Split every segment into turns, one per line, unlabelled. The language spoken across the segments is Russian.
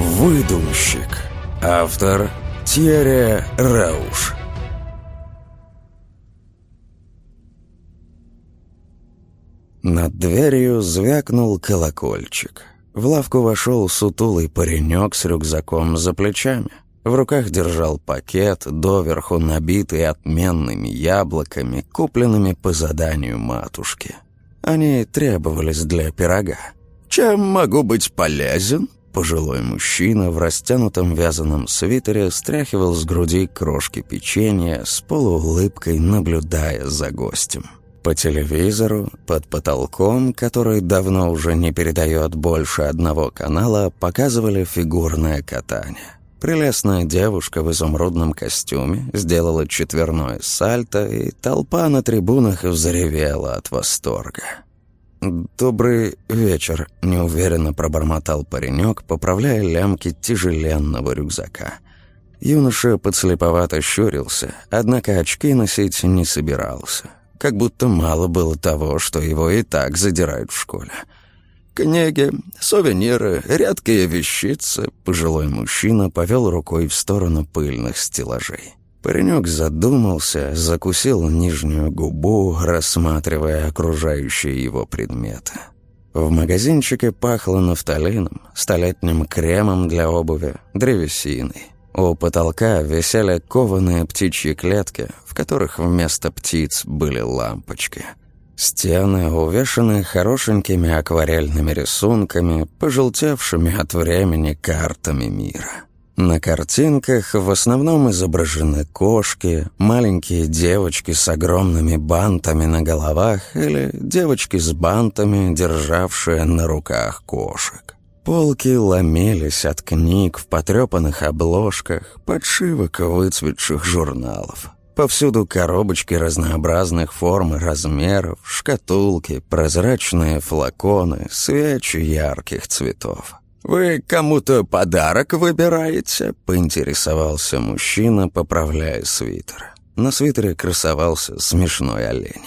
Выдумщик. Автор Тьерри Рауш. Над дверью звякнул колокольчик. В лавку вошел сутулый паренек с рюкзаком за плечами. В руках держал пакет, доверху набитый отменными яблоками, купленными по заданию матушки. Они требовались для пирога. «Чем могу быть полезен?» Пожилой мужчина в растянутом вязаном свитере стряхивал с груди крошки печенья с полуулыбкой, наблюдая за гостем. По телевизору, под потолком, который давно уже не передает больше одного канала, показывали фигурное катание. Прелестная девушка в изумрудном костюме сделала четверное сальто, и толпа на трибунах взревела от восторга. «Добрый вечер», — неуверенно пробормотал паренек, поправляя лямки тяжеленного рюкзака. Юноша подслеповато щурился, однако очки носить не собирался. Как будто мало было того, что его и так задирают в школе. «Книги, сувениры, редкие вещицы», — пожилой мужчина повел рукой в сторону пыльных стеллажей. Паренек задумался, закусил нижнюю губу, рассматривая окружающие его предметы. В магазинчике пахло нафталином, столетним кремом для обуви, древесиной. У потолка висели кованые птичьи клетки, в которых вместо птиц были лампочки. Стены увешаны хорошенькими акварельными рисунками, пожелтевшими от времени картами мира. На картинках в основном изображены кошки, маленькие девочки с огромными бантами на головах или девочки с бантами, державшие на руках кошек. Полки ломились от книг в потрепанных обложках, подшивок выцветших журналов. Повсюду коробочки разнообразных форм и размеров, шкатулки, прозрачные флаконы, свечи ярких цветов. «Вы кому-то подарок выбираете?» — поинтересовался мужчина, поправляя свитер. На свитере красовался смешной олень.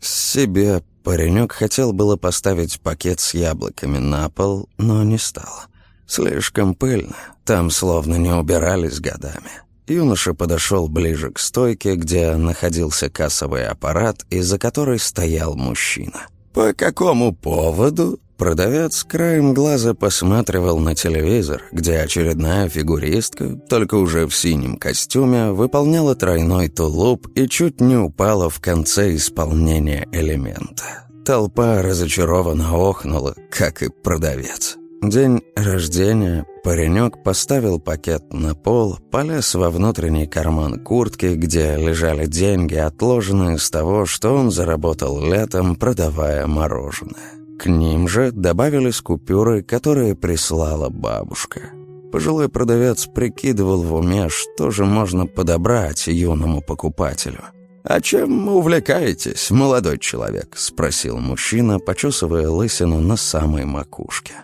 Себе паренек хотел было поставить пакет с яблоками на пол, но не стал. Слишком пыльно, там словно не убирались годами. Юноша подошел ближе к стойке, где находился кассовый аппарат, и за которой стоял мужчина. «По какому поводу?» Продавец краем глаза посматривал на телевизор, где очередная фигуристка, только уже в синем костюме, выполняла тройной тулуп и чуть не упала в конце исполнения элемента. Толпа разочарованно охнула, как и продавец. День рождения паренек поставил пакет на пол, полез во внутренний карман куртки, где лежали деньги, отложенные с того, что он заработал летом, продавая мороженое. К ним же добавились купюры, которые прислала бабушка. Пожилой продавец прикидывал в уме, что же можно подобрать юному покупателю. «А чем увлекаетесь, молодой человек?» — спросил мужчина, почесывая лысину на самой макушке.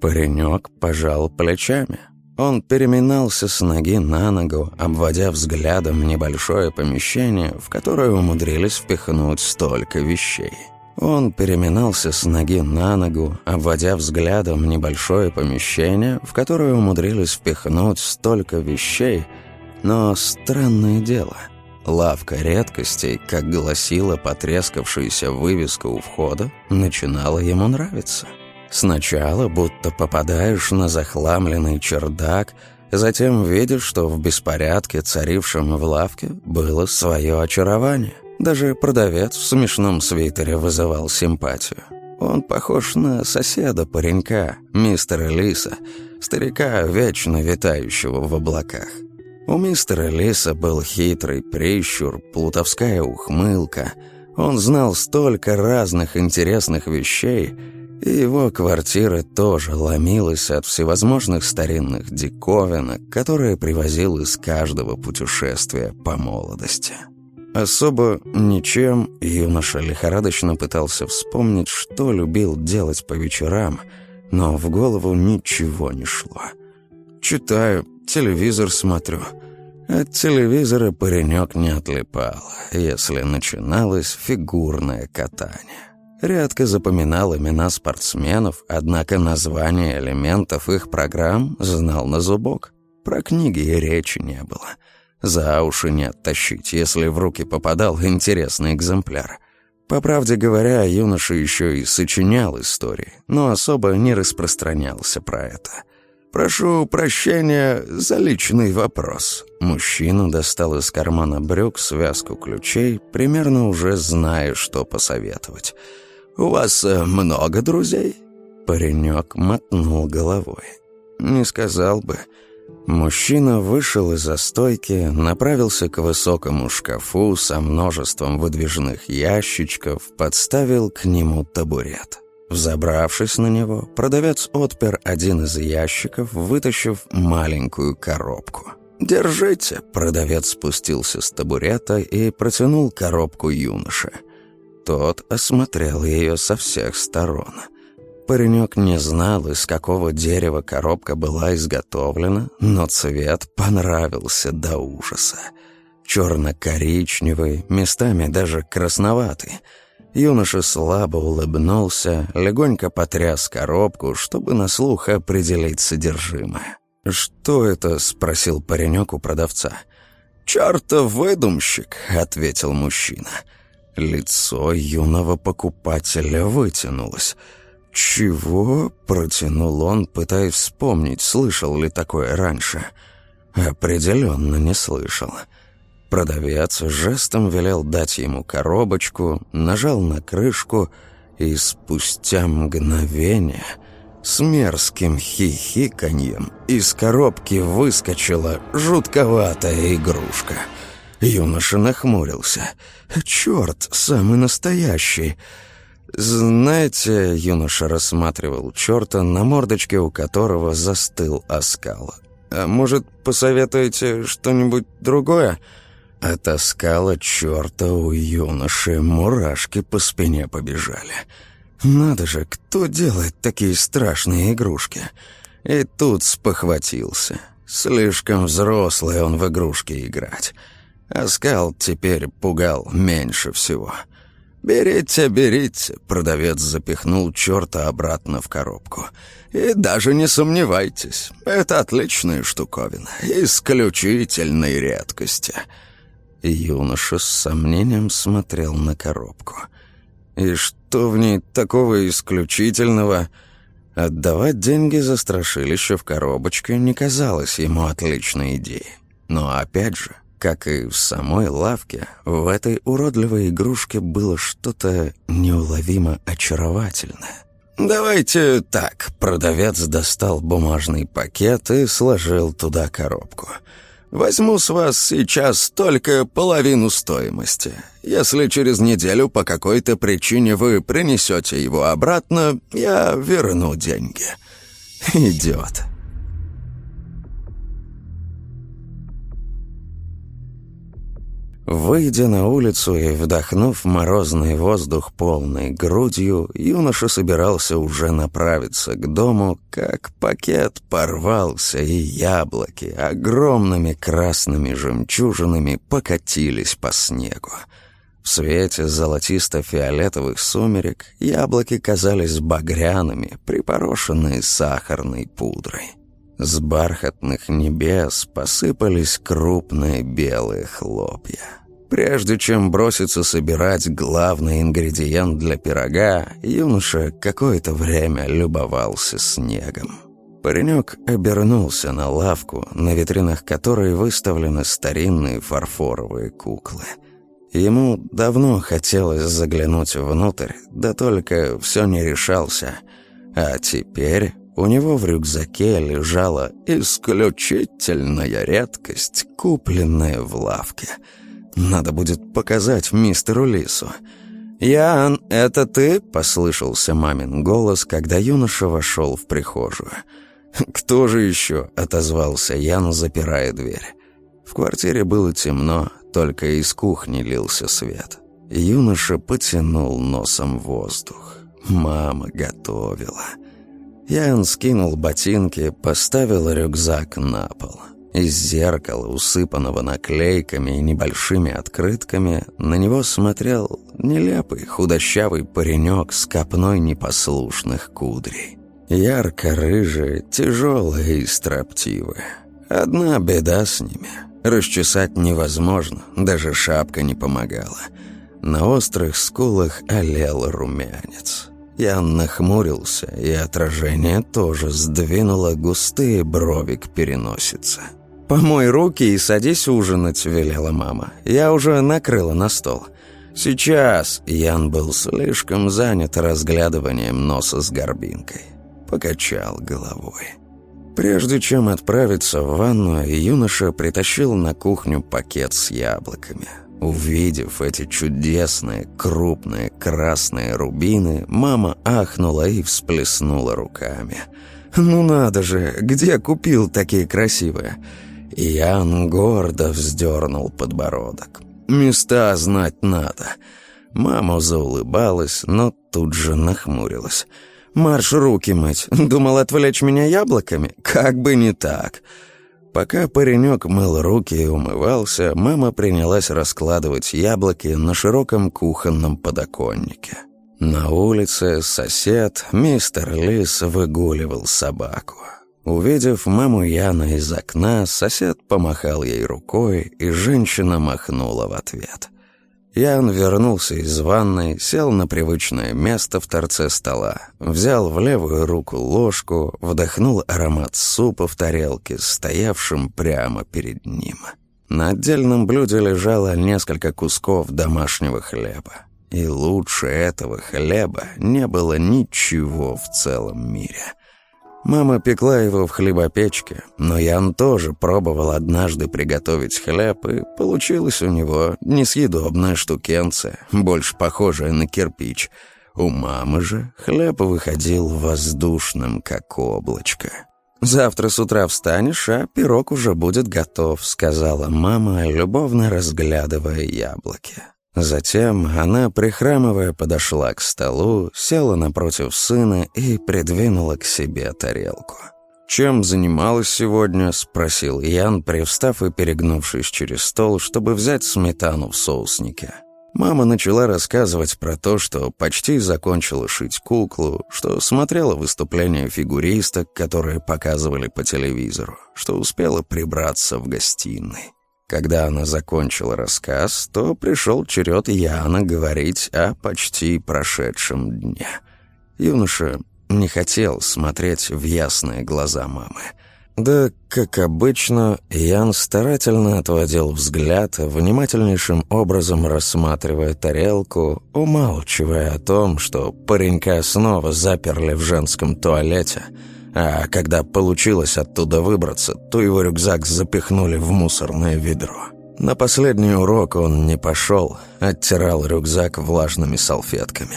Паренек пожал плечами. Он переминался с ноги на ногу, обводя взглядом небольшое помещение, в которое умудрились впихнуть столько вещей. Он переминался с ноги на ногу, обводя взглядом небольшое помещение, в которое умудрились впихнуть столько вещей, но странное дело. Лавка редкостей, как гласила потрескавшаяся вывеска у входа, начинала ему нравиться. Сначала будто попадаешь на захламленный чердак, затем видишь, что в беспорядке, царившем в лавке, было свое очарование. Даже продавец в смешном свитере вызывал симпатию. Он похож на соседа паренька, мистера Лиса, старика, вечно витающего в облаках. У мистера Лиса был хитрый прищур, плутовская ухмылка. Он знал столько разных интересных вещей, и его квартира тоже ломилась от всевозможных старинных диковинок, которые привозил из каждого путешествия по молодости. Особо ничем юноша лихорадочно пытался вспомнить, что любил делать по вечерам, но в голову ничего не шло. Читаю, телевизор смотрю. От телевизора паренек не отлипал, если начиналось фигурное катание. Редко запоминал имена спортсменов, однако названия элементов их программ знал на зубок. Про книги и речи не было. За уши не оттащить, если в руки попадал интересный экземпляр. По правде говоря, юноша еще и сочинял истории, но особо не распространялся про это. «Прошу прощения за личный вопрос». Мужчина достал из кармана брюк связку ключей, примерно уже зная, что посоветовать. «У вас э, много друзей?» Паренек мотнул головой. «Не сказал бы». Мужчина вышел из-за направился к высокому шкафу со множеством выдвижных ящичков, подставил к нему табурет. Взобравшись на него, продавец отпер один из ящиков, вытащив маленькую коробку. «Держите!» – продавец спустился с табурета и протянул коробку юноше – тот осмотрел ее со всех сторон. Паренек не знал, из какого дерева коробка была изготовлена, но цвет понравился до ужаса. Черно-коричневый, местами даже красноватый. Юноша слабо улыбнулся, легонько потряс коробку, чтобы на слух определить содержимое. «Что это?» — спросил паренек у продавца. «Чертов выдумщик», — ответил мужчина. «Чертов Лицо юного покупателя вытянулось. «Чего?» — протянул он, пытаясь вспомнить, слышал ли такое раньше. Определенно не слышал. Продавец жестом велел дать ему коробочку, нажал на крышку, и спустя мгновение с мерзким хихиканьем из коробки выскочила жутковатая игрушка — Юноша нахмурился. «Черт, самый настоящий!» «Знаете...» — юноша рассматривал черта, на мордочке у которого застыл оскал. «А может, посоветуете что-нибудь другое?» От оскала черта у юноши мурашки по спине побежали. «Надо же, кто делает такие страшные игрушки?» И тут спохватился. Слишком взрослый он в игрушки играть. Оскал теперь пугал меньше всего. «Берите, берите», — продавец запихнул черта обратно в коробку. «И даже не сомневайтесь, это отличная штуковина, исключительной редкости». Юноша с сомнением смотрел на коробку. «И что в ней такого исключительного?» Отдавать деньги за страшилище в коробочке не казалось ему отличной идеей. Но опять же, как и в самой лавке, в этой уродливой игрушке было что-то неуловимо очаровательное. «Давайте так», — продавец достал бумажный пакет и сложил туда коробку. «Возьму с вас сейчас только половину стоимости. Если через неделю по какой-то причине вы принесете его обратно, я верну деньги». «Идет». Выйдя на улицу и вдохнув морозный воздух полной грудью, юноша собирался уже направиться к дому, как пакет порвался, и яблоки огромными красными жемчужинами покатились по снегу. В свете золотисто-фиолетовых сумерек яблоки казались багряными, припорошенные сахарной пудрой. С бархатных небес посыпались крупные белые хлопья. Прежде чем броситься собирать главный ингредиент для пирога, юноша какое-то время любовался снегом. Паренек обернулся на лавку, на витринах которой выставлены старинные фарфоровые куклы. Ему давно хотелось заглянуть внутрь, да только все не решался. А теперь у него в рюкзаке лежала исключительная редкость, купленная в лавке. Надо будет показать мистеру Лису. «Ян, это ты?» — послышался мамин голос, когда юноша вошел в прихожую. «Кто же еще?» — отозвался Ян, запирая дверь. В квартире было темно, только из кухни лился свет. Юноша потянул носом воздух. Мама готовила. Ян скинул ботинки, поставил рюкзак на пол. Из зеркала, усыпанного наклейками и небольшими открытками, на него смотрел нелепый худощавый паренек с копной непослушных кудрей. Ярко-рыжие, тяжелые и строптивые. Одна беда с ними. Расчесать невозможно, даже шапка не помогала. На острых скулах олел румянец. Я нахмурился, и отражение тоже сдвинуло густые брови к переносице. «Помой руки и садись ужинать», — велела мама. «Я уже накрыла на стол». «Сейчас!» — Ян был слишком занят разглядыванием носа с горбинкой. Покачал головой. Прежде чем отправиться в ванну, юноша притащил на кухню пакет с яблоками. Увидев эти чудесные, крупные, красные рубины, мама ахнула и всплеснула руками. «Ну надо же, где купил такие красивые?» Ян гордо вздернул подбородок. «Места знать надо». Мама заулыбалась, но тут же нахмурилась. «Марш руки мыть! Думал отвлечь меня яблоками? Как бы не так!» Пока паренек мыл руки и умывался, мама принялась раскладывать яблоки на широком кухонном подоконнике. На улице сосед, мистер Лис, выгуливал собаку. Увидев маму Яна из окна, сосед помахал ей рукой, и женщина махнула в ответ. Ян вернулся из ванной, сел на привычное место в торце стола, взял в левую руку ложку, вдохнул аромат супа в тарелке, стоявшем прямо перед ним. На отдельном блюде лежало несколько кусков домашнего хлеба. И лучше этого хлеба не было ничего в целом мире — Мама пекла его в хлебопечке, но Ян тоже пробовал однажды приготовить хлеб, и получилось у него несъедобная штукенция, больше похожая на кирпич. У мамы же хлеб выходил воздушным, как облачко. «Завтра с утра встанешь, а пирог уже будет готов», — сказала мама, любовно разглядывая яблоки. Затем она, прихрамывая, подошла к столу, села напротив сына и придвинула к себе тарелку. «Чем занималась сегодня?» — спросил Ян, привстав и перегнувшись через стол, чтобы взять сметану в соуснике. Мама начала рассказывать про то, что почти закончила шить куклу, что смотрела выступления фигуристок, которые показывали по телевизору, что успела прибраться в гостиной. Когда она закончила рассказ, то пришел черед Яна говорить о почти прошедшем дне. Юноша не хотел смотреть в ясные глаза мамы. Да, как обычно, Ян старательно отводил взгляд, внимательнейшим образом рассматривая тарелку, умалчивая о том, что паренька снова заперли в женском туалете — а когда получилось оттуда выбраться, то его рюкзак запихнули в мусорное ведро. На последний урок он не пошел, оттирал рюкзак влажными салфетками.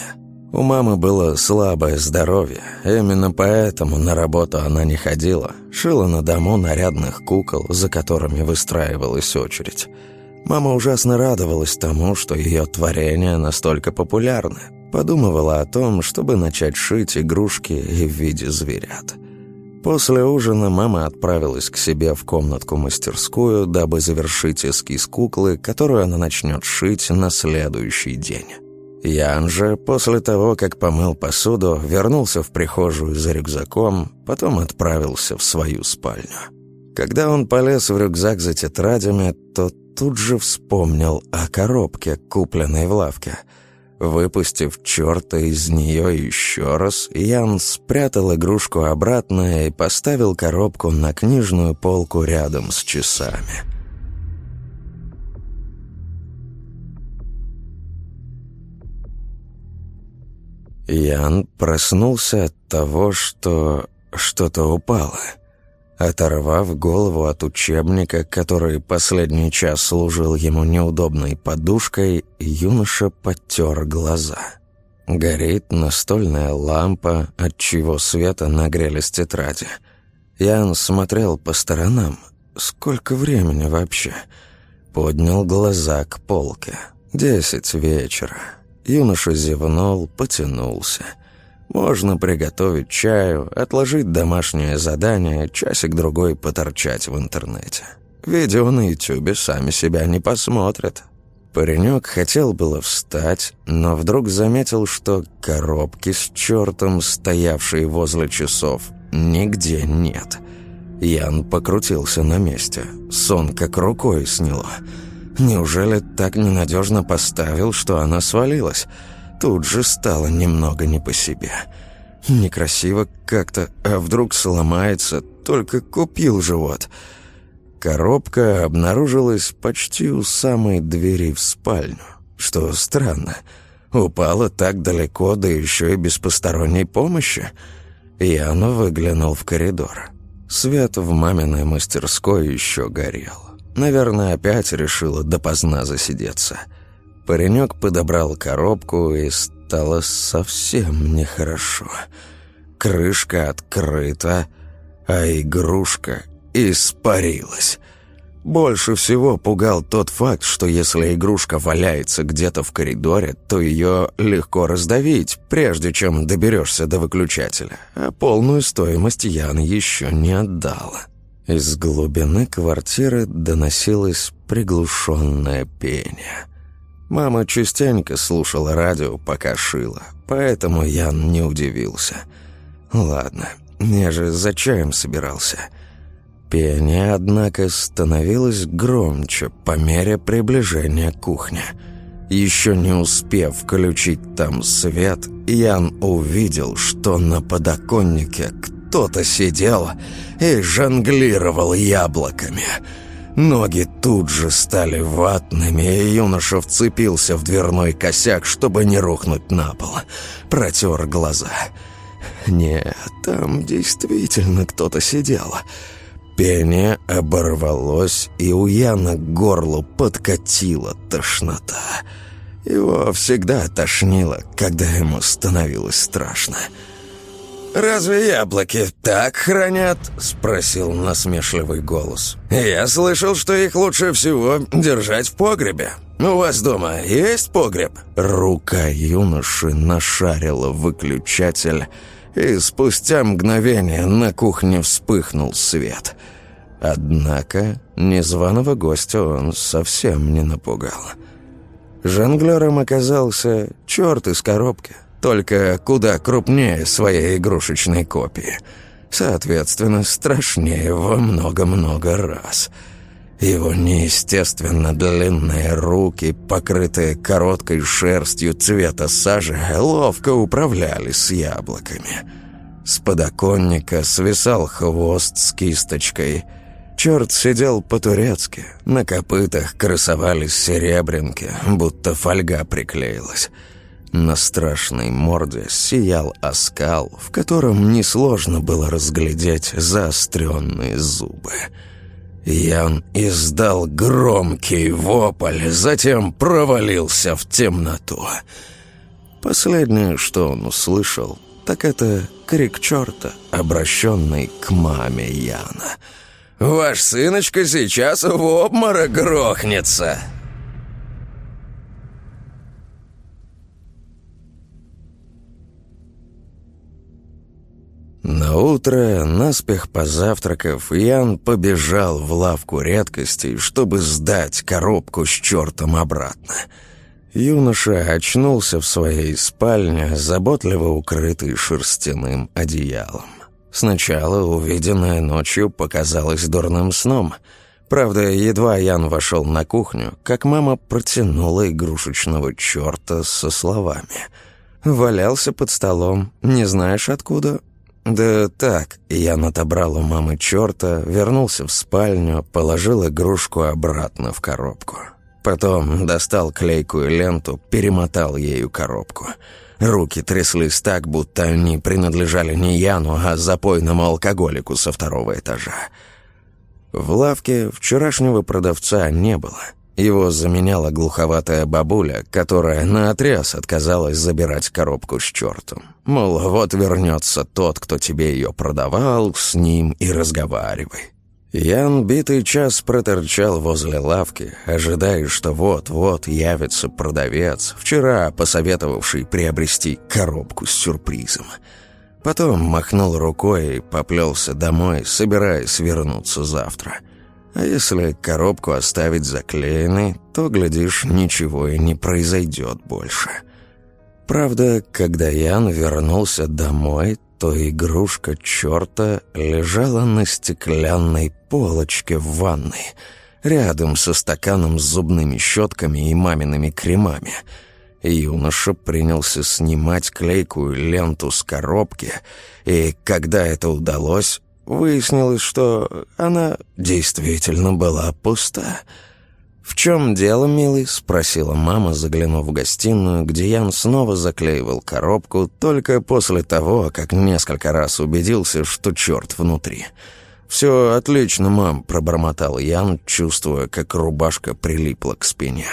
У мамы было слабое здоровье, именно поэтому на работу она не ходила, шила на дому нарядных кукол, за которыми выстраивалась очередь. Мама ужасно радовалась тому, что ее творения настолько популярны. Подумывала о том, чтобы начать шить игрушки в виде зверят. После ужина мама отправилась к себе в комнатку-мастерскую, дабы завершить эскиз куклы, которую она начнет шить на следующий день. Ян же, после того, как помыл посуду, вернулся в прихожую за рюкзаком, потом отправился в свою спальню. Когда он полез в рюкзак за тетрадями, то тут же вспомнил о коробке, купленной в лавке – Выпустив черта из нее еще раз, Ян спрятал игрушку обратно и поставил коробку на книжную полку рядом с часами. Ян проснулся от того, что что-то упало — Оторвав голову от учебника, который последний час служил ему неудобной подушкой, юноша потер глаза. Горит настольная лампа, от чего света нагрелись тетради. Ян смотрел по сторонам. Сколько времени вообще? Поднял глаза к полке. Десять вечера. Юноша зевнул, потянулся. Можно приготовить чаю, отложить домашнее задание, часик-другой поторчать в интернете. Видео на ютюбе сами себя не посмотрят. Паренек хотел было встать, но вдруг заметил, что коробки с чертом, стоявшие возле часов, нигде нет. Ян покрутился на месте. Сон как рукой сняло. Неужели так ненадежно поставил, что она свалилась? Тут же стало немного не по себе. Некрасиво как-то, а вдруг сломается, только купил живот. Коробка обнаружилась почти у самой двери в спальню, что странно. Упала так далеко, да еще и без посторонней помощи. Яна выглянул в коридор. Свет в маминой мастерской еще горел. Наверное, опять решила допоздна засидеться. Паренек подобрал коробку, и стало совсем нехорошо. Крышка открыта, а игрушка испарилась. Больше всего пугал тот факт, что если игрушка валяется где-то в коридоре, то ее легко раздавить, прежде чем доберешься до выключателя, а полную стоимость Ян еще не отдала. Из глубины квартиры доносилось приглушенное пение. Мама частенько слушала радио, пока шила, поэтому Ян не удивился. «Ладно, я же за чаем собирался». Пение, однако, становилось громче по мере приближения кухни. Еще не успев включить там свет, Ян увидел, что на подоконнике кто-то сидел и жонглировал яблоками. Ноги тут же стали ватными, и юноша вцепился в дверной косяк, чтобы не рухнуть на пол. Протер глаза. Нет, там действительно кто-то сидел. Пение оборвалось, и у Яна к горлу подкатила тошнота. Его всегда тошнило, когда ему становилось страшно. «Разве яблоки так хранят?» — спросил насмешливый голос. «Я слышал, что их лучше всего держать в погребе. У вас дома есть погреб?» Рука юноши нашарила выключатель, и спустя мгновение на кухне вспыхнул свет. Однако незваного гостя он совсем не напугал. Жонглером оказался черт из коробки — только куда крупнее своей игрушечной копии. Соответственно, страшнее во много-много раз. Его неестественно длинные руки, покрытые короткой шерстью цвета сажи, ловко управляли с яблоками. С подоконника свисал хвост с кисточкой. Черт сидел по-турецки. На копытах красовались серебрянки, будто фольга приклеилась. На страшной морде сиял оскал, в котором несложно было разглядеть заостренные зубы. Ян издал громкий вопль, затем провалился в темноту. Последнее, что он услышал, так это крик черта, обращенный к маме Яна. «Ваш сыночка сейчас в обморок грохнется!» На утро, наспех позавтракав, Ян побежал в лавку редкостей, чтобы сдать коробку с чертом обратно. Юноша очнулся в своей спальне, заботливо укрытый шерстяным одеялом. Сначала увиденное ночью показалось дурным сном. Правда, едва Ян вошел на кухню, как мама протянула игрушечного черта со словами. «Валялся под столом, не знаешь откуда? «Да так». Я отобрал у мамы черта, вернулся в спальню, положил игрушку обратно в коробку. Потом достал клейкую ленту, перемотал ею коробку. Руки тряслись так, будто они принадлежали не Яну, а запойному алкоголику со второго этажа. В лавке вчерашнего продавца не было — его заменяла глуховатая бабуля, которая наотрез отказалась забирать коробку с чертом. Мол, вот вернется тот, кто тебе ее продавал, с ним и разговаривай. Ян битый час проторчал возле лавки, ожидая, что вот-вот явится продавец, вчера посоветовавший приобрести коробку с сюрпризом. Потом махнул рукой и поплелся домой, собираясь вернуться завтра. А если коробку оставить заклеенной, то, глядишь, ничего и не произойдет больше. Правда, когда Ян вернулся домой, то игрушка черта лежала на стеклянной полочке в ванной, рядом со стаканом с зубными щетками и мамиными кремами. Юноша принялся снимать клейкую ленту с коробки, и когда это удалось, выяснилось, что она действительно была пуста — «В чем дело, милый?» — спросила мама, заглянув в гостиную, где Ян снова заклеивал коробку только после того, как несколько раз убедился, что черт внутри. «Все отлично, мам», — пробормотал Ян, чувствуя, как рубашка прилипла к спине.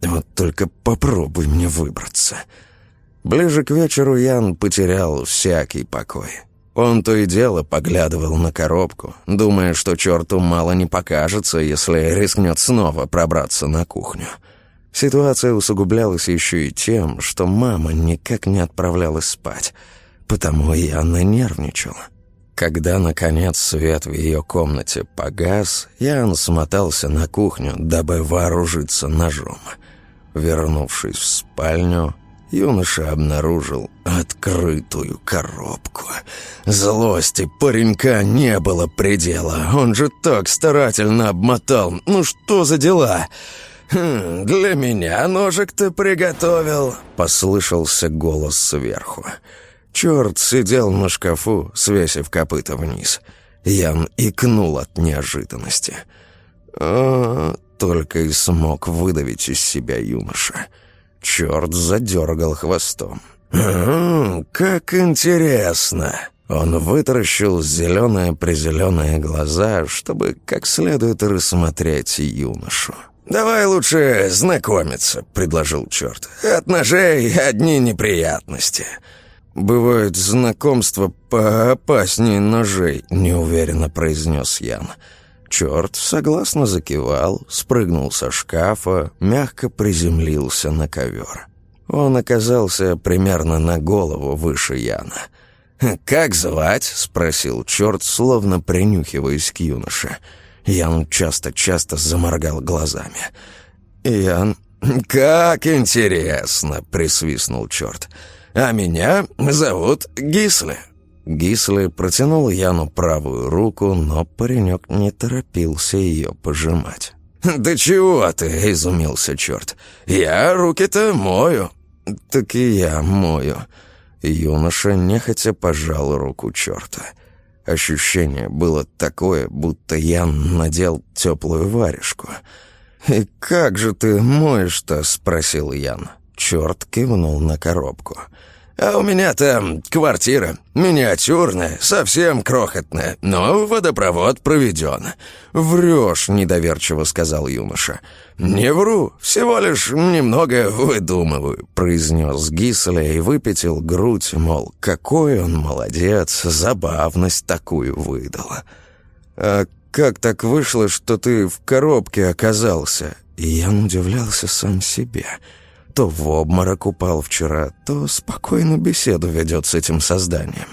«Вот только попробуй мне выбраться». Ближе к вечеру Ян потерял всякий покой. Он то и дело поглядывал на коробку, думая, что черту мало не покажется, если рискнет снова пробраться на кухню. Ситуация усугублялась еще и тем, что мама никак не отправлялась спать, потому и она нервничала. Когда, наконец, свет в ее комнате погас, Ян смотался на кухню, дабы вооружиться ножом. Вернувшись в спальню, юноша обнаружил открытую коробку. Злости паренька не было предела. Он же так старательно обмотал. Ну что за дела? «Хм, «Для меня ножик ты приготовил», — послышался голос сверху. Черт сидел на шкафу, свесив копыта вниз. Ян икнул от неожиданности. «О, только и смог выдавить из себя юноша». Черт задергал хвостом. как интересно!» Он вытаращил зеленые-призеленые глаза, чтобы как следует рассмотреть юношу. «Давай лучше знакомиться», — предложил черт. «От ножей одни неприятности». «Бывает знакомство поопаснее ножей», — неуверенно произнес Ян. Черт согласно закивал, спрыгнул со шкафа, мягко приземлился на ковер. Он оказался примерно на голову выше Яна. «Как звать?» — спросил черт, словно принюхиваясь к юноше. Ян часто-часто заморгал глазами. «Ян...» «Как интересно!» — присвистнул черт. «А меня зовут Гисли». Гисли протянул Яну правую руку, но паренек не торопился ее пожимать. «Да чего ты?» — изумился черт. «Я руки-то мою». «Так и я мою». Юноша нехотя пожал руку черта. Ощущение было такое, будто Ян надел теплую варежку. «И как же ты моешь-то?» — спросил Ян. Черт кивнул на коробку. «Я а у меня там квартира, миниатюрная, совсем крохотная, но водопровод проведен». «Врешь», — недоверчиво сказал юноша. «Не вру, всего лишь немного выдумываю», — произнес Гисля и выпятил грудь, мол, какой он молодец, забавность такую выдала. «А как так вышло, что ты в коробке оказался?» Я удивлялся сам себе — то в обморок упал вчера, то спокойно беседу ведет с этим созданием.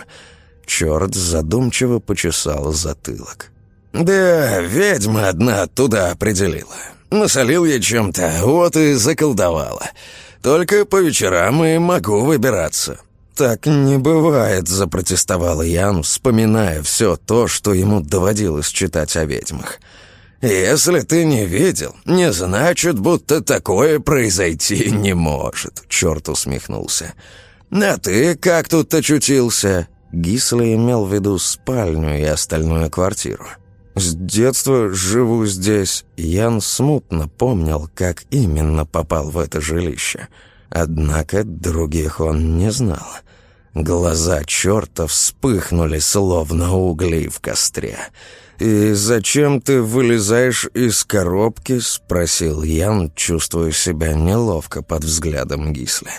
Черт задумчиво почесал затылок. «Да, ведьма одна оттуда определила. Насолил я чем-то, вот и заколдовала. Только по вечерам и могу выбираться». «Так не бывает», — запротестовал Ян, вспоминая все то, что ему доводилось читать о ведьмах. «Если ты не видел, не значит, будто такое произойти не может», — черт усмехнулся. «А ты как тут очутился?» Гисли имел в виду спальню и остальную квартиру. «С детства живу здесь». Ян смутно помнил, как именно попал в это жилище. Однако других он не знал. Глаза черта вспыхнули, словно угли в костре. «И зачем ты вылезаешь из коробки?» — спросил Ян, чувствуя себя неловко под взглядом Гисли.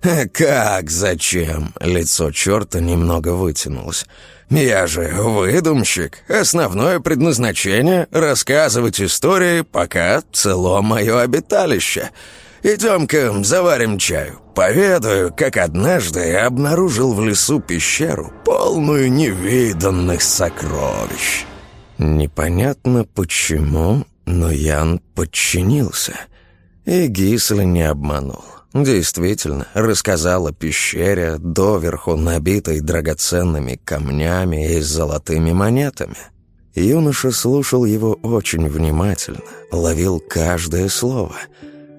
«Как зачем?» — лицо черта немного вытянулось. Я же выдумщик. Основное предназначение — рассказывать истории, пока цело мое обиталище. Идем-ка заварим чаю. Поведаю, как однажды я обнаружил в лесу пещеру, полную невиданных сокровищ». Непонятно почему, но Ян подчинился. И Гисли не обманул. Действительно, рассказал о пещере, доверху набитой драгоценными камнями и золотыми монетами. Юноша слушал его очень внимательно, ловил каждое слово.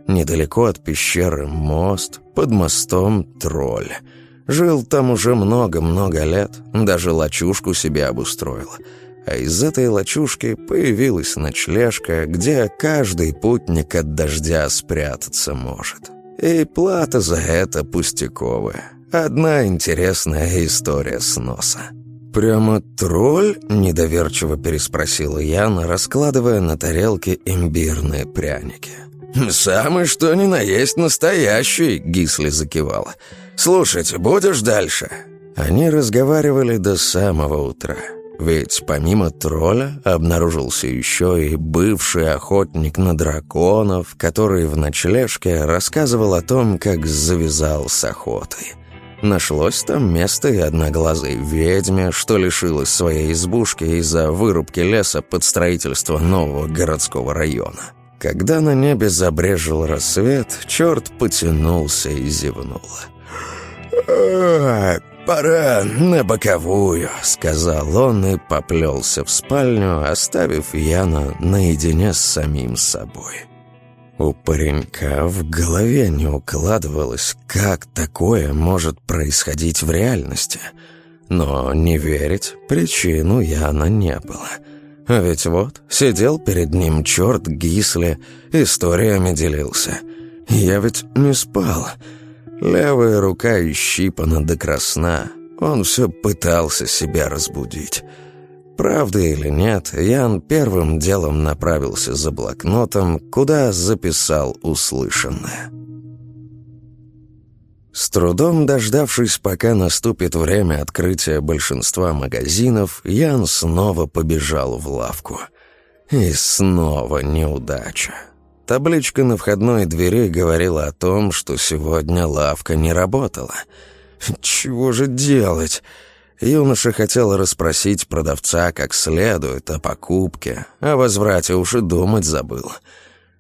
Недалеко от пещеры мост, под мостом тролль. Жил там уже много-много лет, даже лачушку себе обустроил — а из этой лачушки появилась ночлежка, где каждый путник от дождя спрятаться может. И плата за это пустяковая. Одна интересная история сноса. «Прямо тролль?» – недоверчиво переспросила Яна, раскладывая на тарелке имбирные пряники. «Самый что ни на есть настоящий», – Гисли закивала. «Слушайте, будешь дальше?» Они разговаривали до самого утра. Ведь помимо тролля обнаружился еще и бывший охотник на драконов, который в ночлежке рассказывал о том, как завязал с охотой. Нашлось там место и одноглазой ведьме, что лишилась своей избушки из-за вырубки леса под строительство нового городского района. Когда на небе забрежил рассвет, черт потянулся и зевнул. «Пора на боковую», — сказал он и поплелся в спальню, оставив Яна наедине с самим собой. У паренька в голове не укладывалось, как такое может происходить в реальности. Но не верить причину Яна не было. А ведь вот, сидел перед ним черт Гисли, историями делился. Я ведь не спал. Левая рука ищипана до красна. Он все пытался себя разбудить. Правда или нет, Ян первым делом направился за блокнотом, куда записал услышанное. С трудом дождавшись, пока наступит время открытия большинства магазинов, Ян снова побежал в лавку. И снова неудача. Табличка на входной двери говорила о том, что сегодня лавка не работала. Чего же делать? Юноша хотел расспросить продавца как следует о покупке, о возврате уж и думать забыл.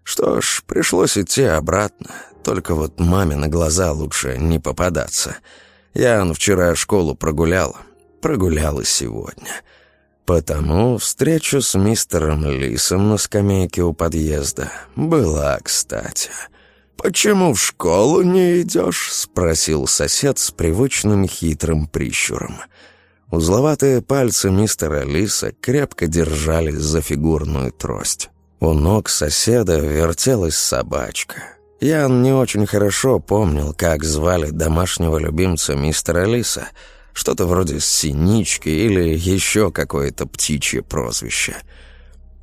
Что ж, пришлось идти обратно, только вот маме на глаза лучше не попадаться. Ян вчера школу прогулял, прогулял и сегодня — Потому встреча с мистером Лисом на скамейке у подъезда была кстати. «Почему в школу не идешь?» — спросил сосед с привычным хитрым прищуром. Узловатые пальцы мистера Лиса крепко держались за фигурную трость. У ног соседа вертелась собачка. Ян не очень хорошо помнил, как звали домашнего любимца мистера Лиса — что-то вроде «синички» или еще какое-то птичье прозвище.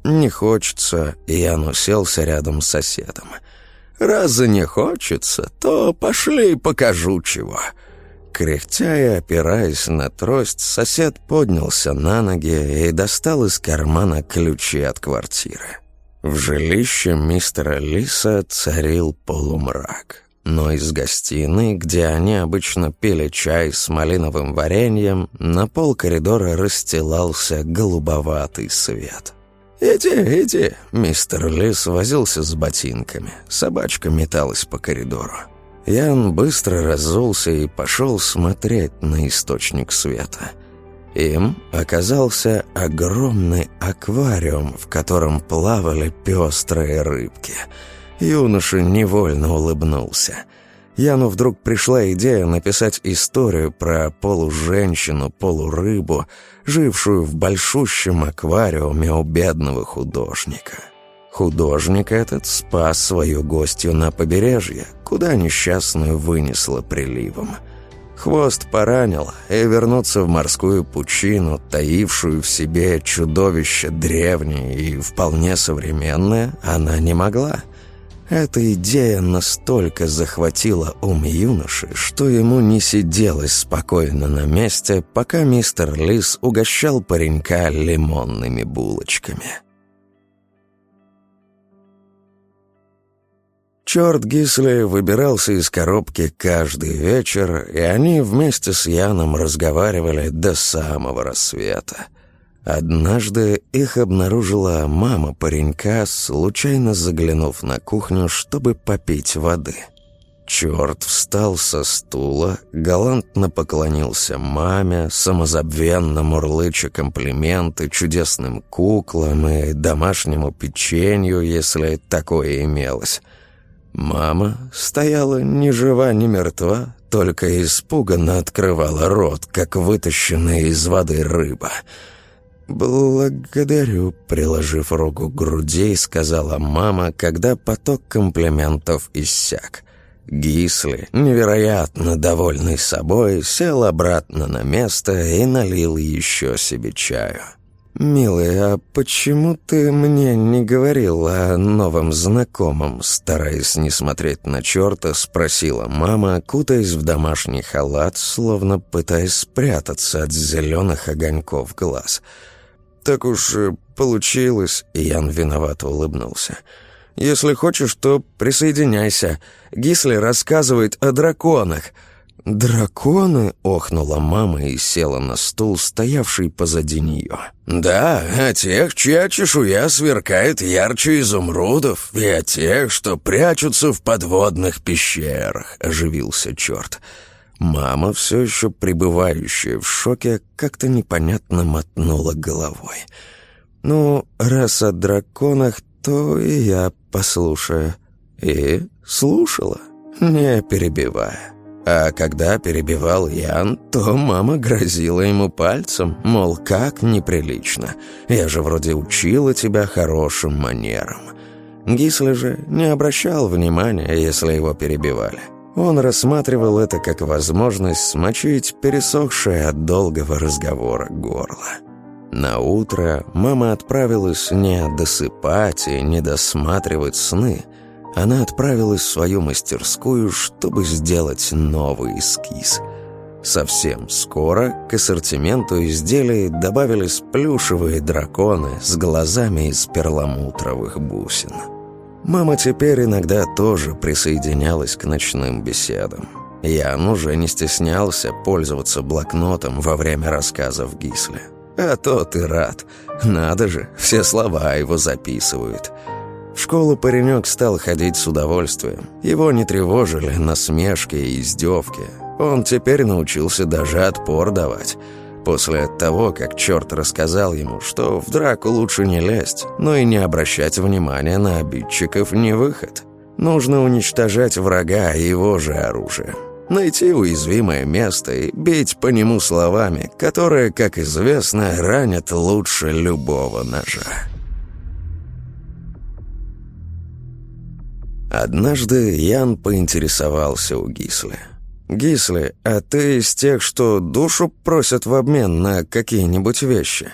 Не хочется, и я уселся рядом с соседом. «Раз не хочется, то пошли покажу чего». Кряхтя и опираясь на трость, сосед поднялся на ноги и достал из кармана ключи от квартиры. В жилище мистера Лиса царил полумрак но из гостиной, где они обычно пили чай с малиновым вареньем, на пол коридора расстилался голубоватый свет. «Иди, иди!» Мистер Лис возился с ботинками. Собачка металась по коридору. Ян быстро разулся и пошел смотреть на источник света. Им оказался огромный аквариум, в котором плавали пестрые рыбки — Юноша невольно улыбнулся. Яну вдруг пришла идея написать историю про полуженщину, полурыбу, жившую в большущем аквариуме у бедного художника. Художник этот спас свою гостью на побережье, куда несчастную вынесло приливом. Хвост поранил, и вернуться в морскую пучину, таившую в себе чудовище древнее и вполне современное, она не могла — Эта идея настолько захватила ум юноши, что ему не сиделось спокойно на месте, пока мистер Лис угощал паренька лимонными булочками. Черт Гисли выбирался из коробки каждый вечер, и они вместе с Яном разговаривали до самого рассвета. Однажды их обнаружила мама паренька, случайно заглянув на кухню, чтобы попить воды. Черт встал со стула, галантно поклонился маме, самозабвенно мурлыча комплименты чудесным куклам и домашнему печенью, если такое имелось. Мама стояла ни жива, ни мертва, только испуганно открывала рот, как вытащенная из воды рыба — «Благодарю», — приложив руку к груди, сказала мама, когда поток комплиментов иссяк. Гисли, невероятно довольный собой, сел обратно на место и налил еще себе чаю. «Милый, а почему ты мне не говорил о новом знакомом?» Стараясь не смотреть на черта, спросила мама, кутаясь в домашний халат, словно пытаясь спрятаться от зеленых огоньков глаз — так уж э, получилось», — Ян виновато улыбнулся. «Если хочешь, то присоединяйся. Гисли рассказывает о драконах». «Драконы?» — охнула мама и села на стул, стоявший позади нее. «Да, о тех, чья чешуя сверкает ярче изумрудов, и о тех, что прячутся в подводных пещерах», — оживился черт. Мама, все еще пребывающая в шоке, как-то непонятно мотнула головой. «Ну, раз о драконах, то и я послушаю». И слушала, не перебивая. А когда перебивал Ян, то мама грозила ему пальцем, мол, как неприлично. Я же вроде учила тебя хорошим манерам. Гисли же не обращал внимания, если его перебивали. Он рассматривал это как возможность смочить пересохшее от долгого разговора горло. На утро мама отправилась не досыпать и не досматривать сны. Она отправилась в свою мастерскую, чтобы сделать новый эскиз. Совсем скоро к ассортименту изделий добавились плюшевые драконы с глазами из перламутровых бусин. Мама теперь иногда тоже присоединялась к ночным беседам. Ян уже не стеснялся пользоваться блокнотом во время рассказов Гисли. А тот и рад. Надо же, все слова его записывают. В школу паренек стал ходить с удовольствием. Его не тревожили насмешки и издевки. Он теперь научился даже отпор давать. После того, как черт рассказал ему, что в драку лучше не лезть, но и не обращать внимания на обидчиков не выход. Нужно уничтожать врага и его же оружие. Найти уязвимое место и бить по нему словами, которые, как известно, ранят лучше любого ножа. Однажды Ян поинтересовался у Гисли – «Гисли, а ты из тех, что душу просят в обмен на какие-нибудь вещи?»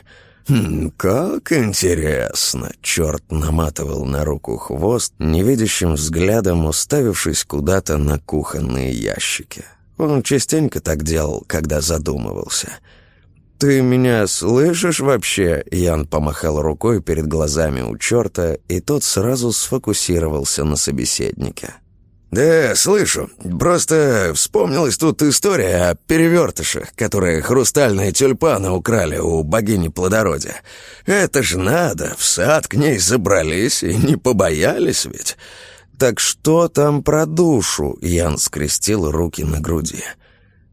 «Хм, как интересно!» — черт наматывал на руку хвост, невидящим взглядом уставившись куда-то на кухонные ящики. Он частенько так делал, когда задумывался. «Ты меня слышишь вообще?» Ян помахал рукой перед глазами у черта, и тот сразу сфокусировался на собеседнике. «Да, слышу. Просто вспомнилась тут история о перевертышах, которые хрустальные тюльпаны украли у богини плодородия. Это ж надо, в сад к ней забрались и не побоялись ведь. Так что там про душу?» Ян скрестил руки на груди.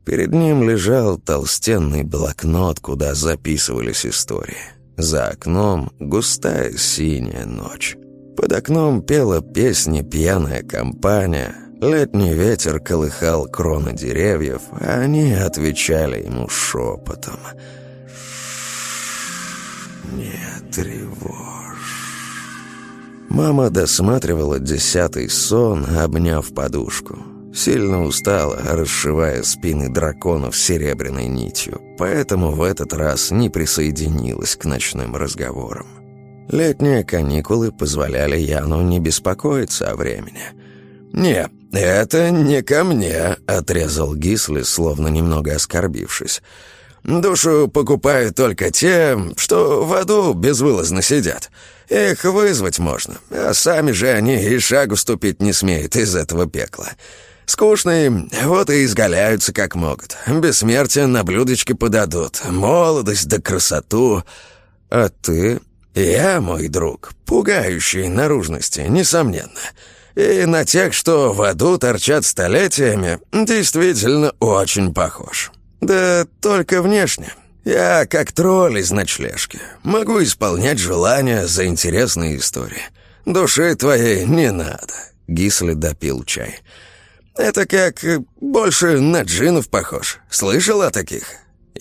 Перед ним лежал толстенный блокнот, куда записывались истории. За окном густая синяя ночь. Под окном пела песни пьяная компания. Летний ветер колыхал кроны деревьев, а они отвечали ему шепотом. «Не тревожь». Мама досматривала десятый сон, обняв подушку. Сильно устала, расшивая спины драконов серебряной нитью, поэтому в этот раз не присоединилась к ночным разговорам. Летние каникулы позволяли Яну не беспокоиться о времени. «Не, это не ко мне», — отрезал Гисли, словно немного оскорбившись. «Душу покупают только те, что в аду безвылазно сидят. Их вызвать можно, а сами же они и шагу ступить не смеют из этого пекла. Скучные, вот и изгаляются как могут. Бессмертие на блюдечке подадут, молодость да красоту. А ты? Я, мой друг, пугающий наружности, несомненно. И на тех, что в аду торчат столетиями, действительно очень похож. Да только внешне. Я как тролль из ночлежки. Могу исполнять желания за интересные истории. Души твоей не надо. Гисли допил чай. Это как больше на джинов похож. Слышал о таких?»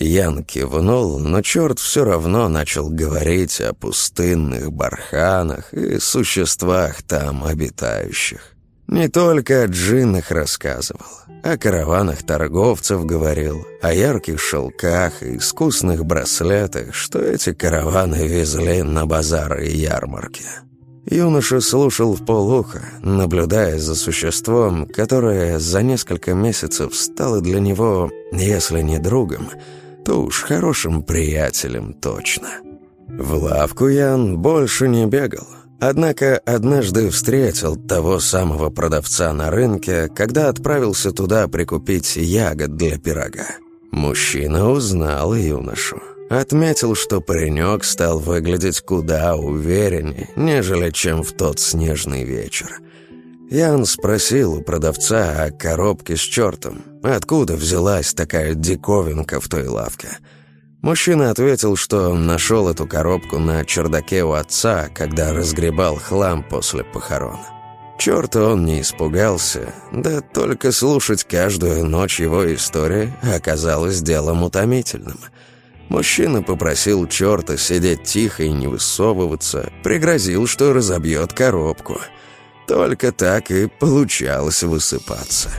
Ян кивнул, но черт все равно начал говорить о пустынных барханах и существах там обитающих. Не только о джиннах рассказывал, о караванах торговцев говорил, о ярких шелках и искусных браслетах, что эти караваны везли на базары и ярмарки. Юноша слушал в полуха, наблюдая за существом, которое за несколько месяцев стало для него, если не другом, то уж хорошим приятелем точно. В лавку Ян больше не бегал, однако однажды встретил того самого продавца на рынке, когда отправился туда прикупить ягод для пирога. Мужчина узнал юношу. Отметил, что паренек стал выглядеть куда увереннее, нежели чем в тот снежный вечер. Ян спросил у продавца о коробке с чертом, откуда взялась такая диковинка в той лавке. Мужчина ответил, что нашел эту коробку на чердаке у отца, когда разгребал хлам после похорон. Черта он не испугался, да только слушать каждую ночь его истории оказалось делом утомительным – Мужчина попросил черта сидеть тихо и не высовываться, пригрозил, что разобьет коробку. Только так и получалось высыпаться.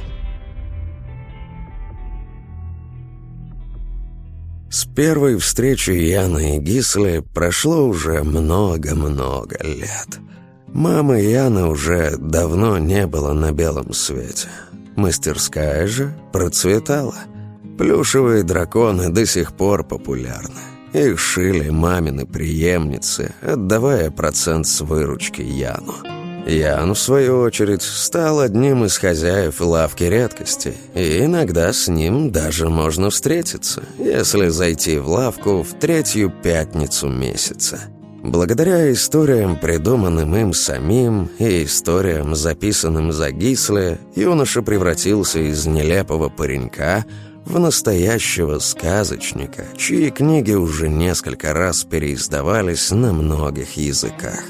С первой встречи Яны и Гисли прошло уже много-много лет. Мамы Яны уже давно не было на белом свете. Мастерская же процветала – Плюшевые драконы до сих пор популярны. Их шили мамины преемницы, отдавая процент с выручки Яну. Ян, в свою очередь, стал одним из хозяев лавки редкостей, и иногда с ним даже можно встретиться, если зайти в лавку в третью пятницу месяца. Благодаря историям, придуманным им самим, и историям, записанным за Гисле, юноша превратился из нелепого паренька – в настоящего сказочника, чьи книги уже несколько раз переиздавались на многих языках.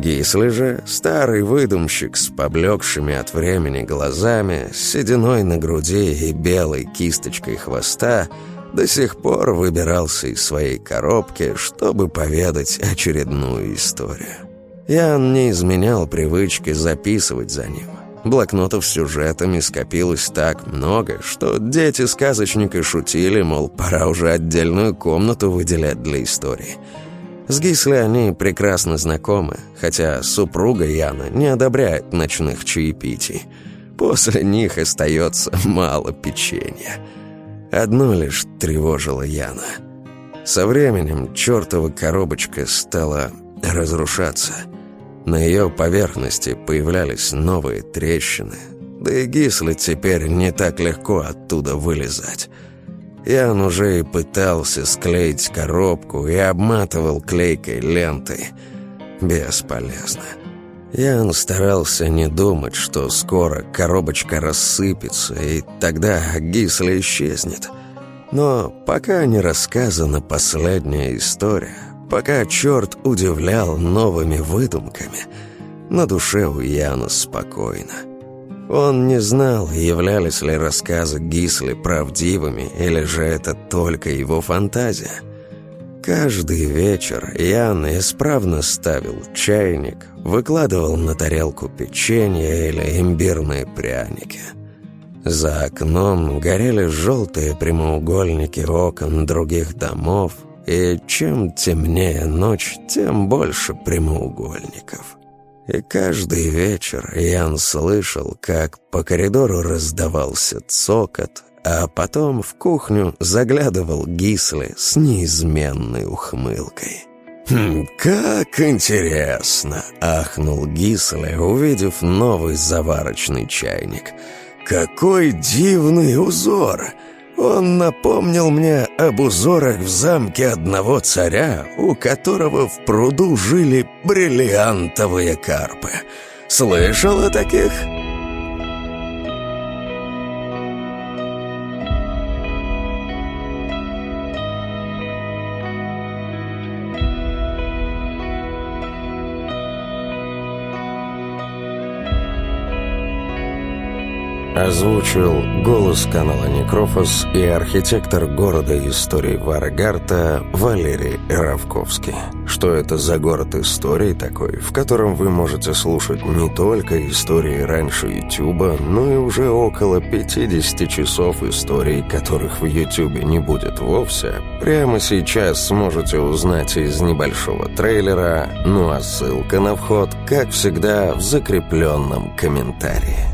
Гисли же, старый выдумщик с поблекшими от времени глазами, сединой на груди и белой кисточкой хвоста, до сих пор выбирался из своей коробки, чтобы поведать очередную историю. Ян не изменял привычки записывать за ним – Блокнотов с сюжетами скопилось так много, что дети сказочника шутили, мол, пора уже отдельную комнату выделять для истории. С Гисли они прекрасно знакомы, хотя супруга Яна не одобряет ночных чаепитий. После них остается мало печенья. Одно лишь тревожило Яна. Со временем чертова коробочка стала разрушаться – на ее поверхности появлялись новые трещины, да и Гисли теперь не так легко оттуда вылезать. Ян уже и пытался склеить коробку и обматывал клейкой лентой. Бесполезно. Ян старался не думать, что скоро коробочка рассыпется, и тогда Гисли исчезнет. Но пока не рассказана последняя история, Пока черт удивлял новыми выдумками, на душе у Яна спокойно. Он не знал, являлись ли рассказы Гисли правдивыми, или же это только его фантазия. Каждый вечер Ян исправно ставил чайник, выкладывал на тарелку печенье или имбирные пряники. За окном горели желтые прямоугольники окон других домов, И чем темнее ночь, тем больше прямоугольников. И каждый вечер Ян слышал, как по коридору раздавался цокот, а потом в кухню заглядывал Гисли с неизменной ухмылкой. «Хм, как интересно!» — ахнул Гисли, увидев новый заварочный чайник. «Какой дивный узор! Он напомнил мне об узорах в замке одного царя, у которого в пруду жили бриллиантовые карпы. Слышал о таких?»
Озвучил голос канала Некрофос и архитектор города истории Варгарта Валерий Равковский. Что это за город истории такой, в котором вы можете слушать не только истории раньше Ютуба, но и уже около 50 часов историй, которых в Ютубе не будет вовсе, прямо сейчас сможете узнать из небольшого трейлера, ну а ссылка на вход, как всегда, в закрепленном комментарии.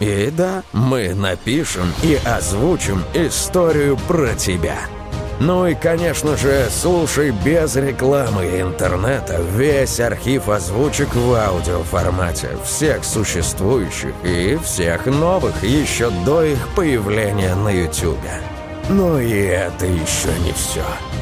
И да, мы напишем и озвучим историю про тебя. Ну и, конечно же, слушай без рекламы интернета весь архив озвучек в аудиоформате всех существующих и всех новых еще до их появления на YouTube. Но и это еще не все.